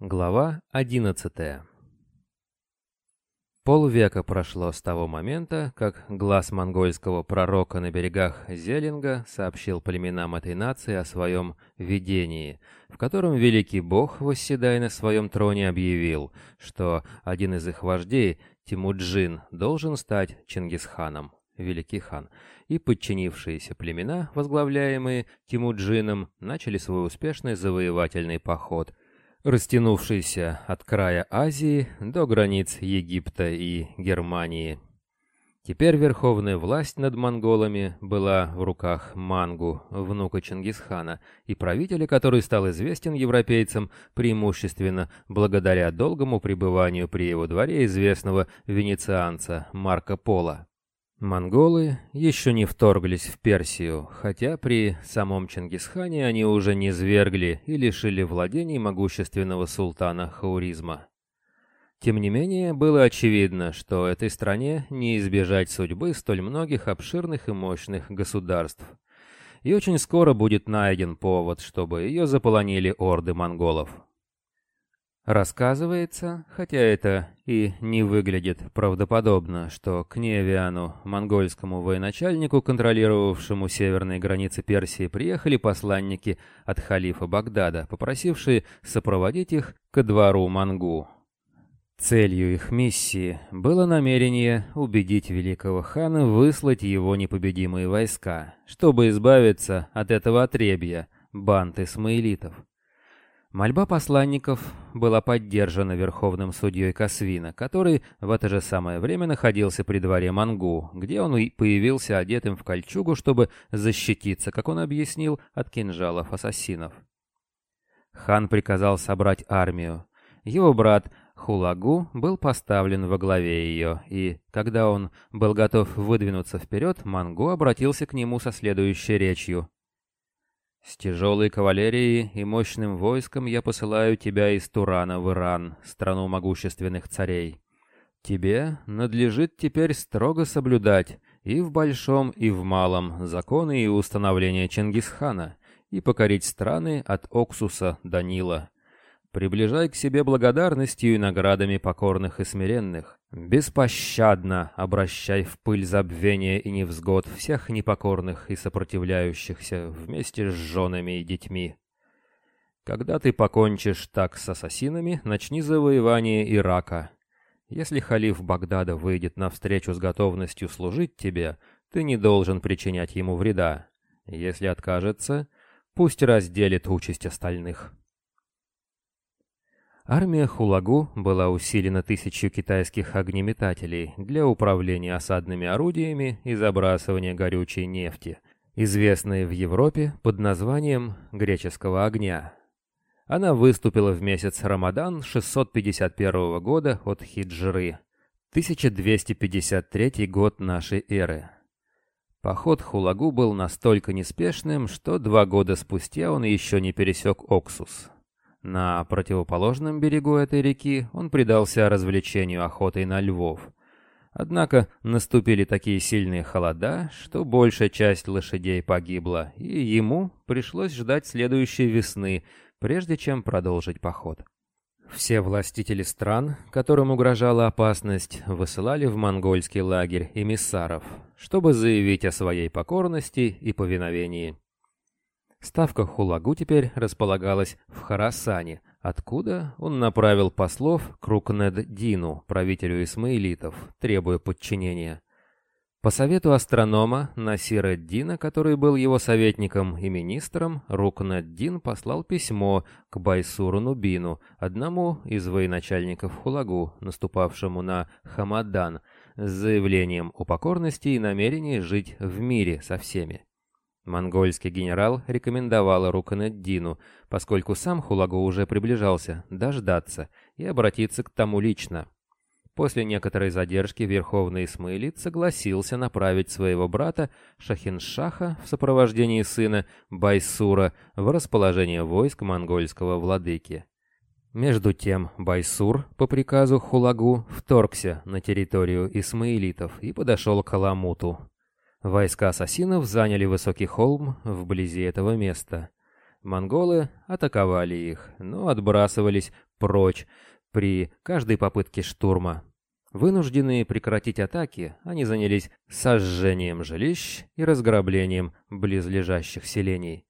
Глава 11 Полвека прошло с того момента, как глаз монгольского пророка на берегах Зелинга сообщил племенам этой нации о своем видении, в котором великий бог, восседая на своем троне, объявил, что один из их вождей, Тимуджин, должен стать Чингисханом, великий хан, и подчинившиеся племена, возглавляемые Тимуджином, начали свой успешный завоевательный поход – растянувшийся от края Азии до границ Египта и Германии. Теперь верховная власть над монголами была в руках Мангу, внука Чингисхана, и правителя, который стал известен европейцам преимущественно благодаря долгому пребыванию при его дворе известного венецианца Марко Поло. Монголы еще не вторглись в Персию, хотя при самом Чингисхане они уже не свергли и лишили владений могущественного султана Хауризма. Тем не менее, было очевидно, что этой стране не избежать судьбы столь многих обширных и мощных государств. И очень скоро будет найден повод, чтобы ее заполонили орды монголов. Рассказывается, хотя это и не выглядит правдоподобно, что к Невиану, монгольскому военачальнику, контролировавшему северные границы Персии, приехали посланники от халифа Багдада, попросившие сопроводить их ко двору Мангу. Целью их миссии было намерение убедить великого хана выслать его непобедимые войска, чтобы избавиться от этого отребья, банд исмаилитов. Мольба посланников была поддержана верховным судьей Касвина, который в это же самое время находился при дворе Мангу, где он и появился одетым в кольчугу, чтобы защититься, как он объяснил, от кинжалов ассасинов. Хан приказал собрать армию. Его брат Хулагу был поставлен во главе ее, и, когда он был готов выдвинуться вперед, Мангу обратился к нему со следующей речью. С тяжелой кавалерией и мощным войском я посылаю тебя из Турана в Иран, страну могущественных царей. Тебе надлежит теперь строго соблюдать и в большом, и в малом законы и установления Чингисхана, и покорить страны от Оксуса до Нила, Приближай к себе благодарностью и наградами покорных и смиренных. Беспощадно обращай в пыль забвения и невзгод всех непокорных и сопротивляющихся вместе с женами и детьми. Когда ты покончишь так с ассасинами, начни завоевание Ирака. Если халиф Багдада выйдет навстречу с готовностью служить тебе, ты не должен причинять ему вреда. Если откажется, пусть разделит участь остальных. Армия Хулагу была усилена тысячью китайских огнеметателей для управления осадными орудиями и забрасывания горючей нефти, известной в Европе под названием «греческого огня». Она выступила в месяц Рамадан 651 года от Хиджры, 1253 год нашей эры. Поход Хулагу был настолько неспешным, что два года спустя он еще не пересек Оксус. На противоположном берегу этой реки он предался развлечению охотой на львов. Однако наступили такие сильные холода, что большая часть лошадей погибла, и ему пришлось ждать следующей весны, прежде чем продолжить поход. Все властители стран, которым угрожала опасность, высылали в монгольский лагерь эмиссаров, чтобы заявить о своей покорности и повиновении. Ставка Хулагу теперь располагалась в Харасане, откуда он направил послов к Рукнед-Дину, правителю исмаилитов, требуя подчинения. По совету астронома Насира Дина, который был его советником и министром, Рукнед-Дин послал письмо к Байсуру Нубину, одному из военачальников Хулагу, наступавшему на Хамадан, с заявлением о покорности и намерении жить в мире со всеми. Монгольский генерал рекомендовал Руканеддину, поскольку сам Хулагу уже приближался, дождаться и обратиться к тому лично. После некоторой задержки Верховный Исмаилит согласился направить своего брата Шахиншаха в сопровождении сына Байсура в расположение войск монгольского владыки. Между тем Байсур, по приказу Хулагу, вторгся на территорию исмаилитов и подошел к Аламуту. Войска ассасинов заняли высокий холм вблизи этого места. Монголы атаковали их, но отбрасывались прочь при каждой попытке штурма. Вынужденные прекратить атаки, они занялись сожжением жилищ и разграблением близлежащих селений.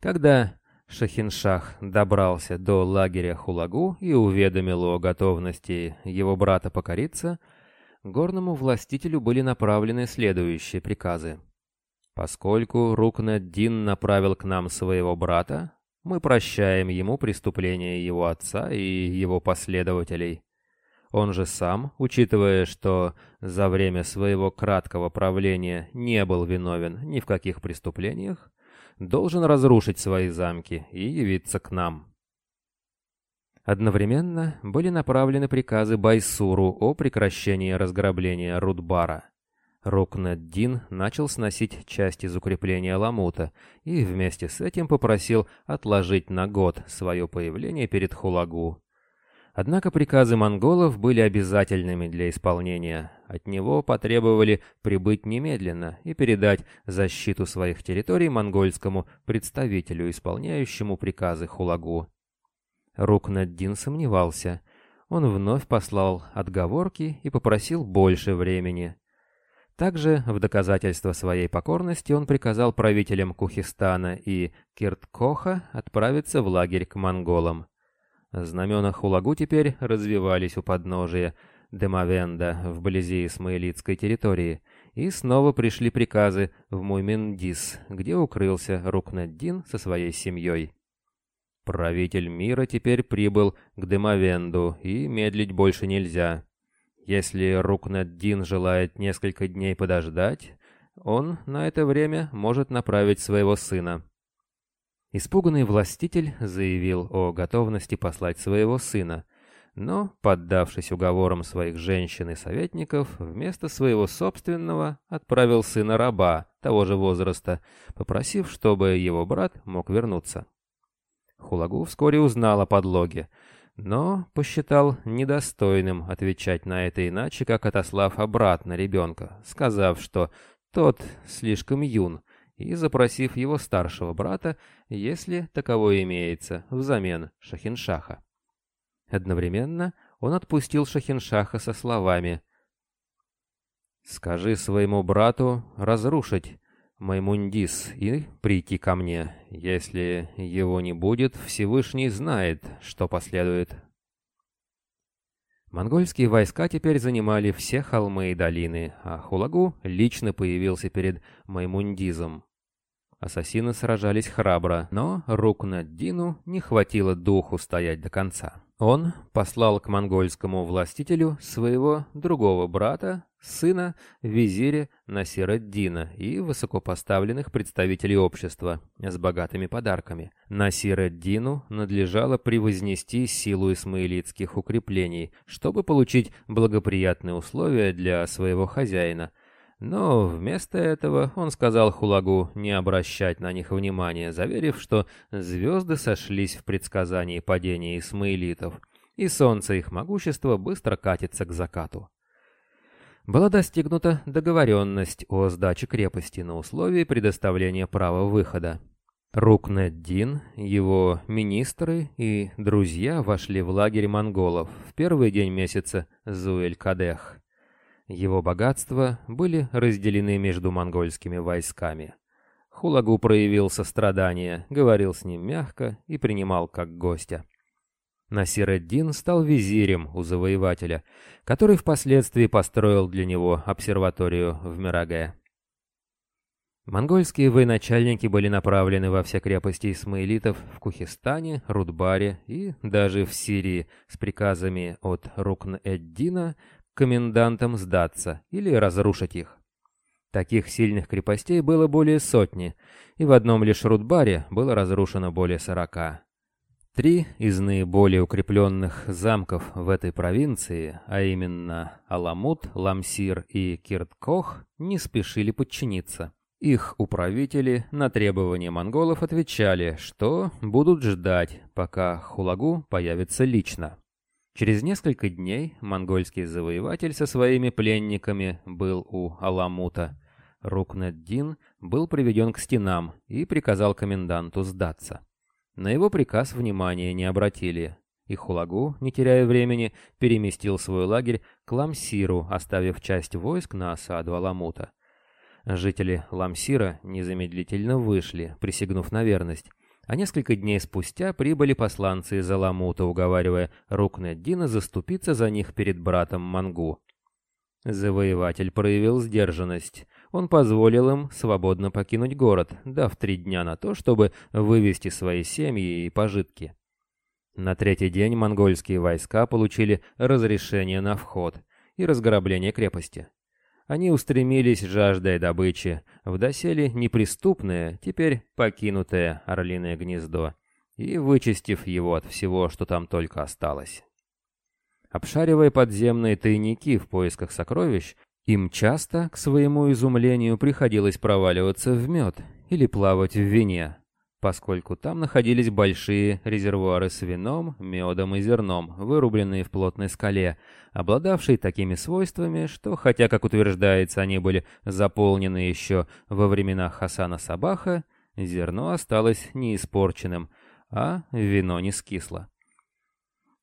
Когда Шахиншах добрался до лагеря Хулагу и уведомил о готовности его брата покориться, горному властителю были направлены следующие приказы. Поскольку Рукнаддин направил к нам своего брата, мы прощаем ему преступления его отца и его последователей. Он же сам, учитывая, что за время своего краткого правления не был виновен ни в каких преступлениях, должен разрушить свои замки и явиться к нам. Одновременно были направлены приказы Байсуру о прекращении разграбления Рудбара. Рукнаддин начал сносить часть из укрепления Ламута и вместе с этим попросил отложить на год свое появление перед Хулагу. Однако приказы монголов были обязательными для исполнения. От него потребовали прибыть немедленно и передать защиту своих территорий монгольскому представителю, исполняющему приказы Хулагу. Рукнаддин сомневался. Он вновь послал отговорки и попросил больше времени. Также, в доказательство своей покорности, он приказал правителям Кухистана и Кирткоха отправиться в лагерь к монголам. Знамена Хулагу теперь развивались у подножия Демавенда вблизи Исмаилитской территории, и снова пришли приказы в Муймендис, где укрылся Рукнаддин со своей семьей. Правитель мира теперь прибыл к Демавенду, и медлить больше нельзя. Если Рукнаддин желает несколько дней подождать, он на это время может направить своего сына. Испуганный властитель заявил о готовности послать своего сына, но, поддавшись уговорам своих женщин и советников, вместо своего собственного отправил сына раба того же возраста, попросив, чтобы его брат мог вернуться. Хулагу вскоре узнал о подлоге, но посчитал недостойным отвечать на это иначе, как отослав обратно ребенка, сказав, что тот слишком юн, и запросив его старшего брата, если таковой имеется, взамен Шахиншаха. Одновременно он отпустил Шахиншаха со словами «Скажи своему брату разрушить Маймундис и прийти ко мне. Если его не будет, Всевышний знает, что последует». Монгольские войска теперь занимали все холмы и долины, а Хулагу лично появился перед Маймундизом. Ассасины сражались храбро, но Рукнаддину не хватило духу стоять до конца. Он послал к монгольскому властителю своего другого брата, сына визиря Насираддина и высокопоставленных представителей общества с богатыми подарками. Насираддину надлежало превознести силу исмаилитских укреплений, чтобы получить благоприятные условия для своего хозяина. Но вместо этого он сказал Хулагу не обращать на них внимания, заверив, что звезды сошлись в предсказании падения исмаилитов, и солнце их могущества быстро катится к закату была достигнута договоренность о сдаче крепости на условии предоставления права выхода. Рукнеддин, его министры и друзья вошли в лагерь монголов в первый день месяца Зуэль-Кадех. Его богатства были разделены между монгольскими войсками. Хулагу проявил сострадание, говорил с ним мягко и принимал как гостя. Насир-эд-Дин стал визирем у завоевателя, который впоследствии построил для него обсерваторию в Мираге. Монгольские военачальники были направлены во все крепости исмаилитов в Кухистане, Рудбаре и даже в Сирии с приказами от Рукн-эд-Дина комендантам сдаться или разрушить их. Таких сильных крепостей было более сотни, и в одном лишь Рудбаре было разрушено более сорока. Три из наиболее укрепленных замков в этой провинции, а именно Аламут, Ламсир и Кирткох, не спешили подчиниться. Их управители на требования монголов отвечали, что будут ждать, пока Хулагу появится лично. Через несколько дней монгольский завоеватель со своими пленниками был у Аламута, Рукнеддин был приведен к стенам и приказал коменданту сдаться. На его приказ внимания не обратили, и Хулагу, не теряя времени, переместил свой лагерь к Ламсиру, оставив часть войск на осаду Аламута. Жители Ламсира незамедлительно вышли, присягнув на верность, а несколько дней спустя прибыли посланцы из Аламута, уговаривая Рукнеддина заступиться за них перед братом Мангу. Завоеватель проявил сдержанность. Он позволил им свободно покинуть город, дав три дня на то, чтобы вывести свои семьи и пожитки. На третий день монгольские войска получили разрешение на вход и разграбление крепости. Они устремились, жаждая добычи, в доселе неприступное, теперь покинутое орлиное гнездо, и вычистив его от всего, что там только осталось. Обшаривая подземные тайники в поисках сокровищ, им часто, к своему изумлению, приходилось проваливаться в мед или плавать в вине, поскольку там находились большие резервуары с вином, медом и зерном, вырубленные в плотной скале, обладавшие такими свойствами, что, хотя, как утверждается, они были заполнены еще во времена Хасана Сабаха, зерно осталось неиспорченным, а вино не скисло.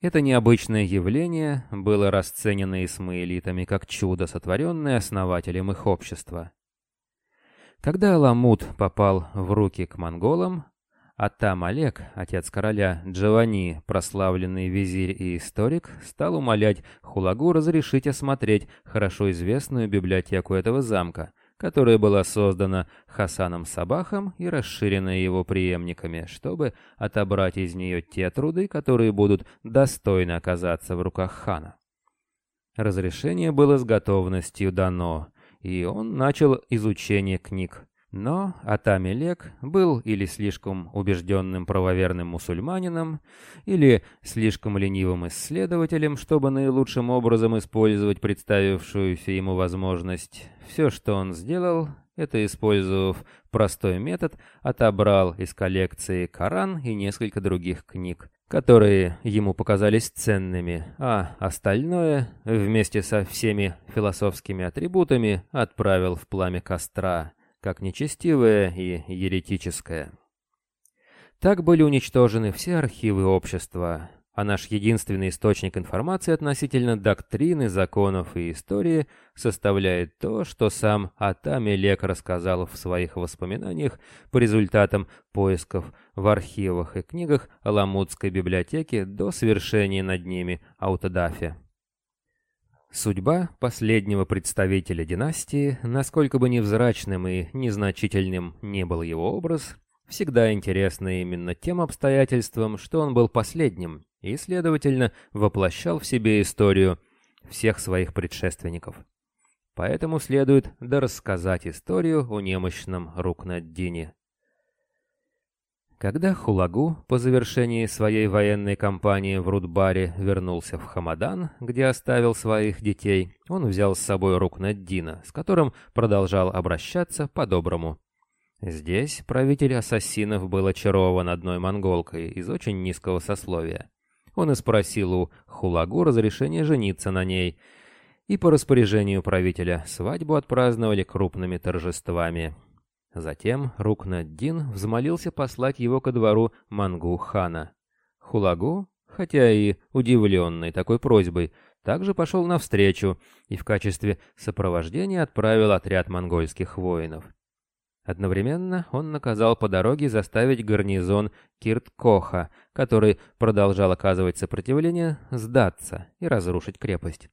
Это необычное явление было расценено исмаилитами как чудо, сотворенное основателем их общества. Когда Аламут попал в руки к монголам, а там Олег, отец короля Джованни, прославленный визирь и историк, стал умолять Хулагу разрешить осмотреть хорошо известную библиотеку этого замка, которая была создана Хасаном Сабахом и расширена его преемниками, чтобы отобрать из нее те труды, которые будут достойно оказаться в руках хана. Разрешение было с готовностью дано, и он начал изучение книг, но Атамелек был или слишком убежденным правоверным мусульманином, или слишком ленивым исследователем, чтобы наилучшим образом использовать представившуюся ему возможность. Все, что он сделал, это, использовав простой метод, отобрал из коллекции Коран и несколько других книг, которые ему показались ценными, а остальное, вместе со всеми философскими атрибутами, отправил в пламя костра как нечестивое и еретическое. Так были уничтожены все архивы общества, а наш единственный источник информации относительно доктрины, законов и истории составляет то, что сам Атамелек рассказал в своих воспоминаниях по результатам поисков в архивах и книгах Аламутской библиотеки до совершения над ними аутодафи. Судьба последнего представителя династии, насколько бы невзрачным и незначительным не был его образ, всегда интересна именно тем обстоятельством, что он был последним и, следовательно, воплощал в себе историю всех своих предшественников. Поэтому следует дорассказать историю о немощном Рукнаддине. Когда Хулагу по завершении своей военной кампании в Рудбаре вернулся в Хамадан, где оставил своих детей, он взял с собой Рукнаддина, с которым продолжал обращаться по-доброму. Здесь правитель ассасинов был очарован одной монголкой из очень низкого сословия. Он и спросил у Хулагу разрешения жениться на ней, и по распоряжению правителя свадьбу отпраздновали крупными торжествами. Затем Рукнаддин взмолился послать его ко двору Мангу-хана. Хулагу, хотя и удивленный такой просьбой, также пошел навстречу и в качестве сопровождения отправил отряд монгольских воинов. Одновременно он наказал по дороге заставить гарнизон Кирткоха, который продолжал оказывать сопротивление, сдаться и разрушить крепость.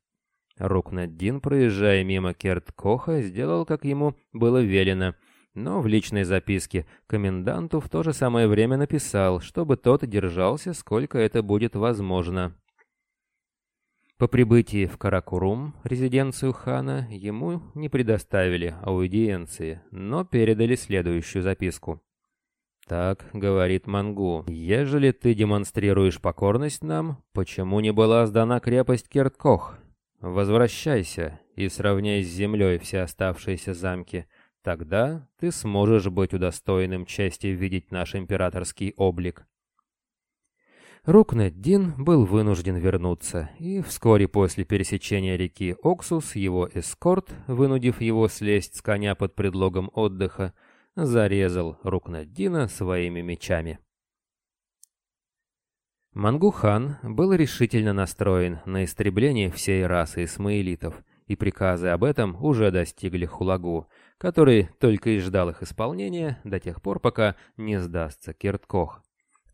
Рукнаддин, проезжая мимо Кирткоха, сделал, как ему было велено — но в личной записке коменданту в то же самое время написал, чтобы тот держался, сколько это будет возможно. По прибытии в Каракурум, резиденцию хана, ему не предоставили аудиенции, но передали следующую записку. «Так, — говорит Мангу, — ежели ты демонстрируешь покорность нам, почему не была сдана крепость Керткох? Возвращайся и сравняй с землей все оставшиеся замки, Тогда ты сможешь быть удостоенным чести видеть наш императорский облик. Рукнеддин был вынужден вернуться, и вскоре после пересечения реки Оксус его эскорт, вынудив его слезть с коня под предлогом отдыха, зарезал Рукнеддина своими мечами. Мангухан был решительно настроен на истребление всей расы исмаилитов, и приказы об этом уже достигли Хулагу, который только и ждал их исполнения до тех пор, пока не сдастся Кирткох.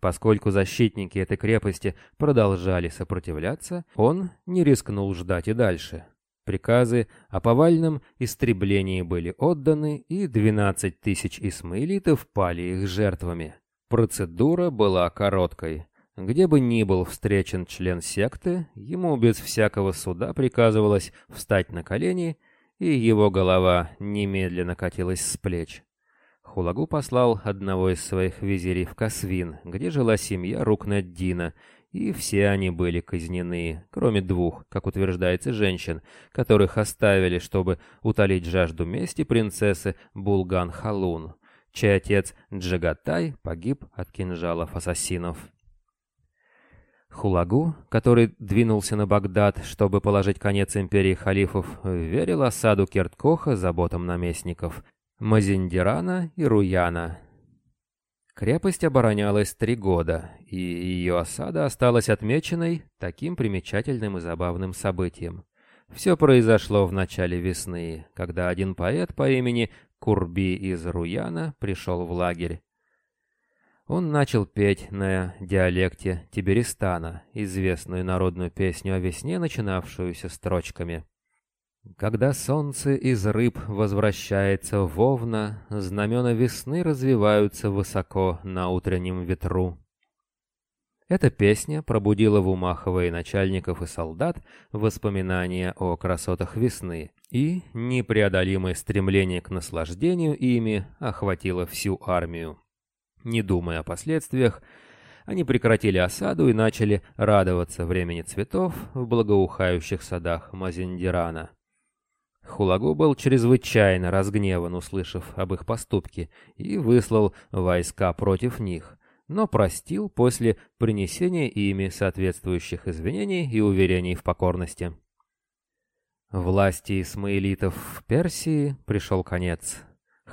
Поскольку защитники этой крепости продолжали сопротивляться, он не рискнул ждать и дальше. Приказы о повальном истреблении были отданы, и 12 тысяч исмаилитов пали их жертвами. Процедура была короткой. Где бы ни был встречен член секты, ему без всякого суда приказывалось встать на колени, и его голова немедленно катилась с плеч. Хулагу послал одного из своих визирей в Касвин, где жила семья Рукнаддина, и все они были казнены, кроме двух, как утверждается, женщин, которых оставили, чтобы утолить жажду мести принцессы Булган-Халун, чей отец Джагатай погиб от кинжалов ассасинов. Хулагу, который двинулся на Багдад, чтобы положить конец империи халифов, верил осаду Керткоха заботам наместников Мазиндирана и Руяна. Крепость оборонялась три года, и ее осада осталась отмеченной таким примечательным и забавным событием. Все произошло в начале весны, когда один поэт по имени Курби из Руяна пришел в лагерь. Он начал петь на диалекте Тиберистана, известную народную песню о весне, начинавшуюся строчками. Когда солнце из рыб возвращается вовна, знамена весны развиваются высоко на утреннем ветру. Эта песня пробудила в умах военачальников и солдат воспоминания о красотах весны, и непреодолимое стремление к наслаждению ими охватило всю армию. Не думая о последствиях, они прекратили осаду и начали радоваться времени цветов в благоухающих садах Мазиндирана. Хулагу был чрезвычайно разгневан, услышав об их поступке, и выслал войска против них, но простил после принесения ими соответствующих извинений и уверений в покорности. Власти исмаилитов в Персии пришел конец.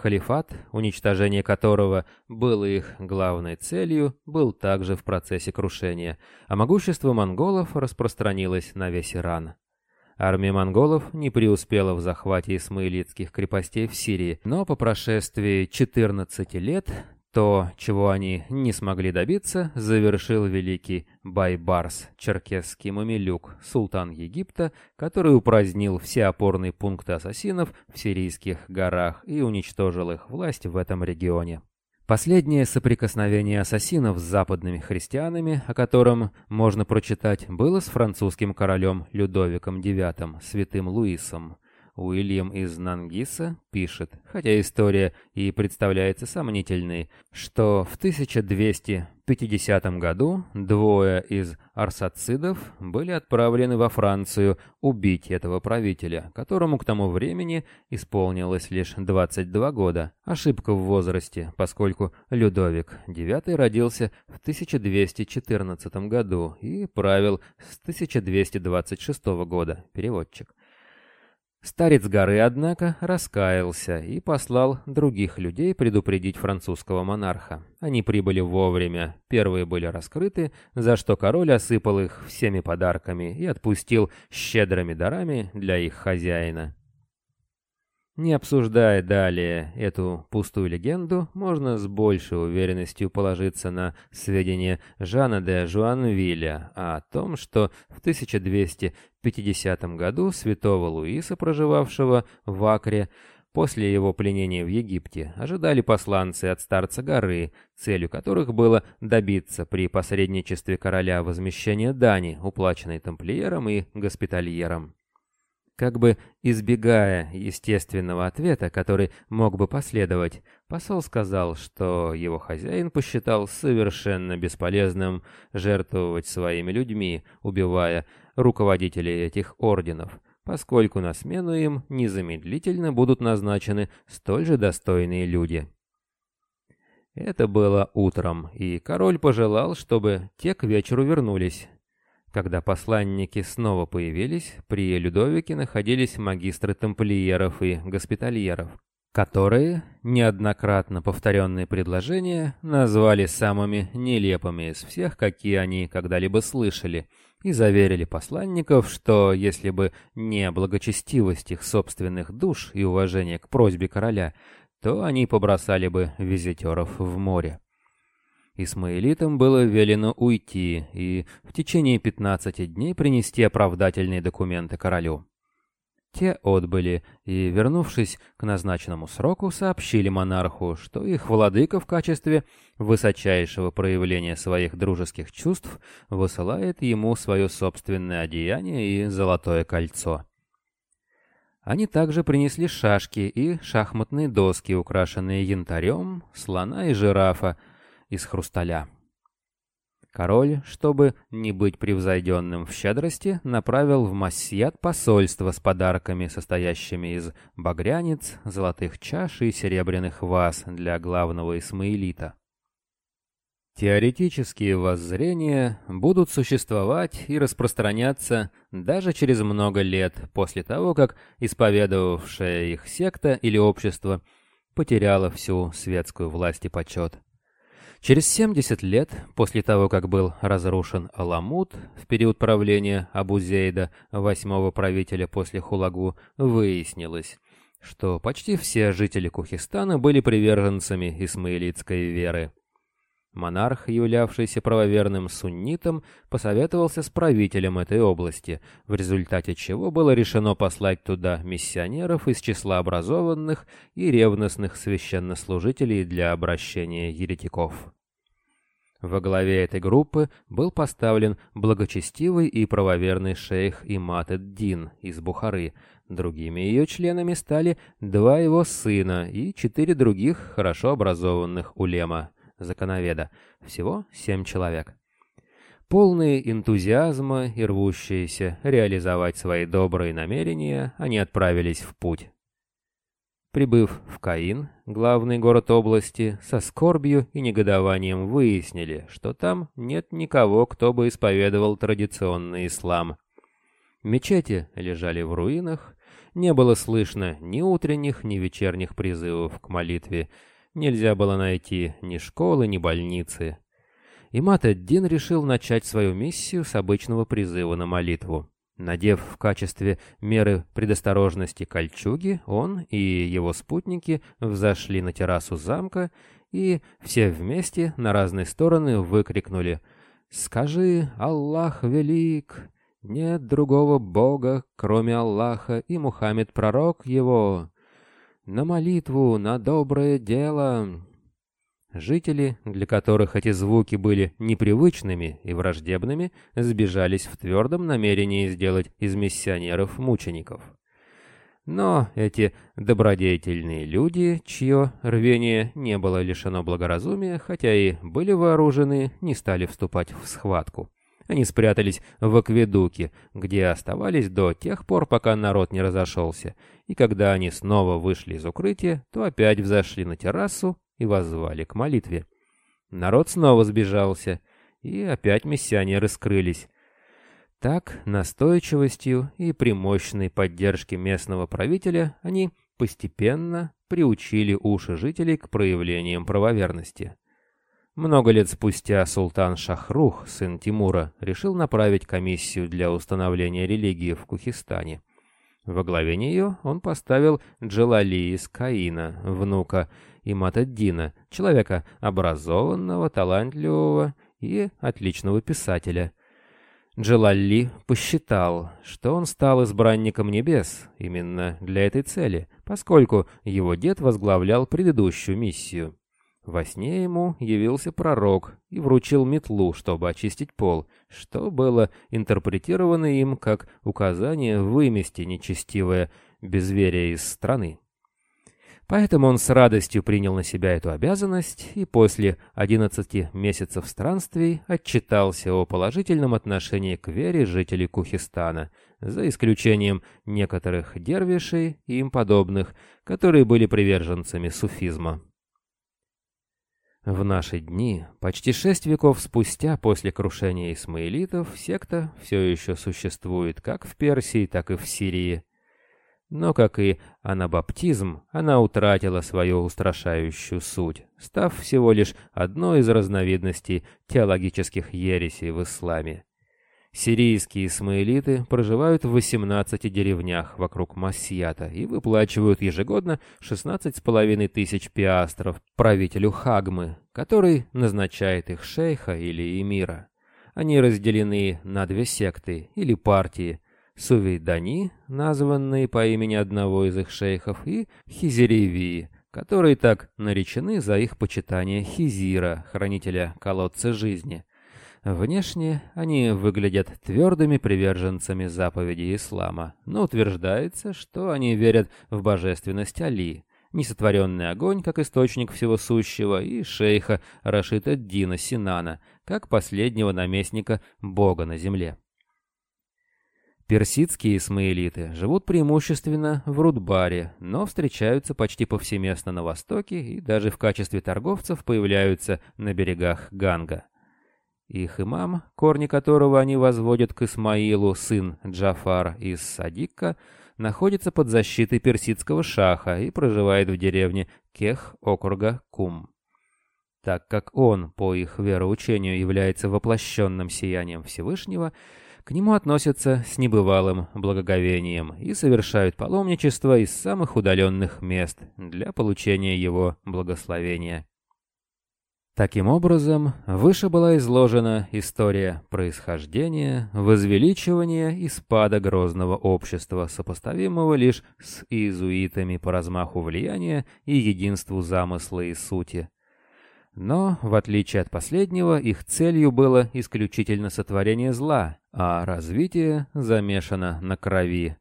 Халифат, уничтожение которого было их главной целью, был также в процессе крушения, а могущество монголов распространилось на весь Иран. Армия монголов не преуспела в захвате исмаилитских крепостей в Сирии, но по прошествии 14 лет то, чего они не смогли добиться, завершил великий Байбарс, черкесский мамилюк, султан Египта, который упразднил все опорные пункты ассасинов в сирийских горах и уничтожил их власть в этом регионе. Последнее соприкосновение ассасинов с западными христианами, о котором можно прочитать, было с французским королем Людовиком IX, святым Луисом. Уильям из Нангиса пишет, хотя история и представляется сомнительной, что в 1250 году двое из арсацидов были отправлены во Францию убить этого правителя, которому к тому времени исполнилось лишь 22 года. Ошибка в возрасте, поскольку Людовик IX родился в 1214 году и правил с 1226 года. Переводчик. Старец горы, однако, раскаялся и послал других людей предупредить французского монарха. Они прибыли вовремя, первые были раскрыты, за что король осыпал их всеми подарками и отпустил щедрыми дарами для их хозяина. Не обсуждая далее эту пустую легенду, можно с большей уверенностью положиться на сведения Жана де Жуанвиля о том, что в 1250 году святого Луиса, проживавшего в Акре, после его пленения в Египте, ожидали посланцы от старца горы, целью которых было добиться при посредничестве короля возмещения дани, уплаченной тамплиером и госпитальером. Как бы избегая естественного ответа, который мог бы последовать, посол сказал, что его хозяин посчитал совершенно бесполезным жертвовать своими людьми, убивая руководителей этих орденов, поскольку на смену им незамедлительно будут назначены столь же достойные люди. Это было утром, и король пожелал, чтобы те к вечеру вернулись. Когда посланники снова появились, при Людовике находились магистры тамплиеров и госпитальеров, которые неоднократно повторенные предложения назвали самыми нелепыми из всех, какие они когда-либо слышали, и заверили посланников, что если бы не благочестивость их собственных душ и уважение к просьбе короля, то они побросали бы визитеров в море. Исмаилитам было велено уйти и в течение 15 дней принести оправдательные документы королю. Те отбыли и, вернувшись к назначенному сроку, сообщили монарху, что их владыка в качестве высочайшего проявления своих дружеских чувств высылает ему свое собственное одеяние и золотое кольцо. Они также принесли шашки и шахматные доски, украшенные янтарем, слона и жирафа из хрусталя. Король, чтобы не быть превзойденным в щедрости, направил в Массият посольство с подарками, состоящими из багрянец, золотых чаш и серебряных ваз для главного Исмаилита. Теоретические воззрения будут существовать и распространяться даже через много лет после того, как исповедовавшая их секта или общество потеряла всю светскую власть и почет. Через 70 лет после того, как был разрушен Аламут в период правления Абузейда, восьмого правителя после Хулагу, выяснилось, что почти все жители Кухистана были приверженцами исмаилитской веры. Монарх, являвшийся правоверным суннитом, посоветовался с правителем этой области, в результате чего было решено послать туда миссионеров из числа образованных и ревностных священнослужителей для обращения еретиков. Во главе этой группы был поставлен благочестивый и правоверный шейх Имат дин из Бухары. Другими ее членами стали два его сына и четыре других хорошо образованных улема законоведа. Всего семь человек. Полные энтузиазма и рвущиеся реализовать свои добрые намерения, они отправились в путь. Прибыв в Каин, главный город области, со скорбью и негодованием выяснили, что там нет никого, кто бы исповедовал традиционный ислам. Мечети лежали в руинах, не было слышно ни утренних, ни вечерних призывов к молитве, нельзя было найти ни школы, ни больницы. И Мат-Эддин решил начать свою миссию с обычного призыва на молитву. Надев в качестве меры предосторожности кольчуги, он и его спутники взошли на террасу замка и все вместе на разные стороны выкрикнули «Скажи, Аллах велик! Нет другого Бога, кроме Аллаха, и Мухаммед пророк его!» На молитву, на доброе дело. Жители, для которых эти звуки были непривычными и враждебными, сбежались в твердом намерении сделать из миссионеров мучеников. Но эти добродетельные люди, чье рвение не было лишено благоразумия, хотя и были вооружены, не стали вступать в схватку. Они спрятались в акведуке, где оставались до тех пор, пока народ не разошелся, и когда они снова вышли из укрытия, то опять взошли на террасу и воззвали к молитве. Народ снова сбежался, и опять миссионеры скрылись. Так, настойчивостью и при мощной поддержке местного правителя они постепенно приучили уши жителей к проявлениям правоверности. Много лет спустя султан Шахрух, сын Тимура, решил направить комиссию для установления религии в Кухистане. Во главе нее он поставил Джалали из Каина, внука Иматаддина, человека образованного, талантливого и отличного писателя. Джалали посчитал, что он стал избранником небес именно для этой цели, поскольку его дед возглавлял предыдущую миссию. Во сне ему явился пророк и вручил метлу, чтобы очистить пол, что было интерпретировано им как указание вымести нечестивое безверие из страны. Поэтому он с радостью принял на себя эту обязанность и после 11 месяцев странствий отчитался о положительном отношении к вере жителей Кухистана, за исключением некоторых дервишей и им подобных, которые были приверженцами суфизма. В наши дни, почти шесть веков спустя после крушения исмаилитов, секта все еще существует как в Персии, так и в Сирии. Но, как и анабаптизм, она утратила свою устрашающую суть, став всего лишь одной из разновидностей теологических ересей в исламе. Сирийские исмаилиты проживают в 18 деревнях вокруг Масьята и выплачивают ежегодно 16,5 тысяч пиастров правителю Хагмы, который назначает их шейха или эмира. Они разделены на две секты или партии – Сувейдани, названные по имени одного из их шейхов, и Хизеревии, которые так наречены за их почитание Хизира, хранителя колодца жизни – Внешне они выглядят твердыми приверженцами заповедей ислама, но утверждается, что они верят в божественность Али, несотворенный огонь как источник всего сущего и шейха Рашида Дина Синана, как последнего наместника Бога на земле. Персидские исмаилиты живут преимущественно в Рудбаре, но встречаются почти повсеместно на Востоке и даже в качестве торговцев появляются на берегах Ганга. Их имам, корни которого они возводят к Исмаилу, сын Джафар из Садикка, находится под защитой персидского шаха и проживает в деревне Кех округа Кум. Так как он, по их вероучению, является воплощенным сиянием Всевышнего, к нему относятся с небывалым благоговением и совершают паломничество из самых удаленных мест для получения его благословения. Таким образом, выше была изложена история происхождения, возвеличивания и спада грозного общества, сопоставимого лишь с иезуитами по размаху влияния и единству замысла и сути. Но, в отличие от последнего, их целью было исключительно сотворение зла, а развитие замешано на крови.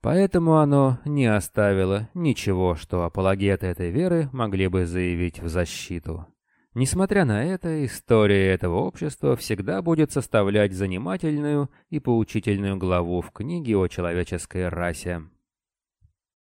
Поэтому оно не оставило ничего, что апологеты этой веры могли бы заявить в защиту. Несмотря на это, история этого общества всегда будет составлять занимательную и поучительную главу в книге о человеческой расе.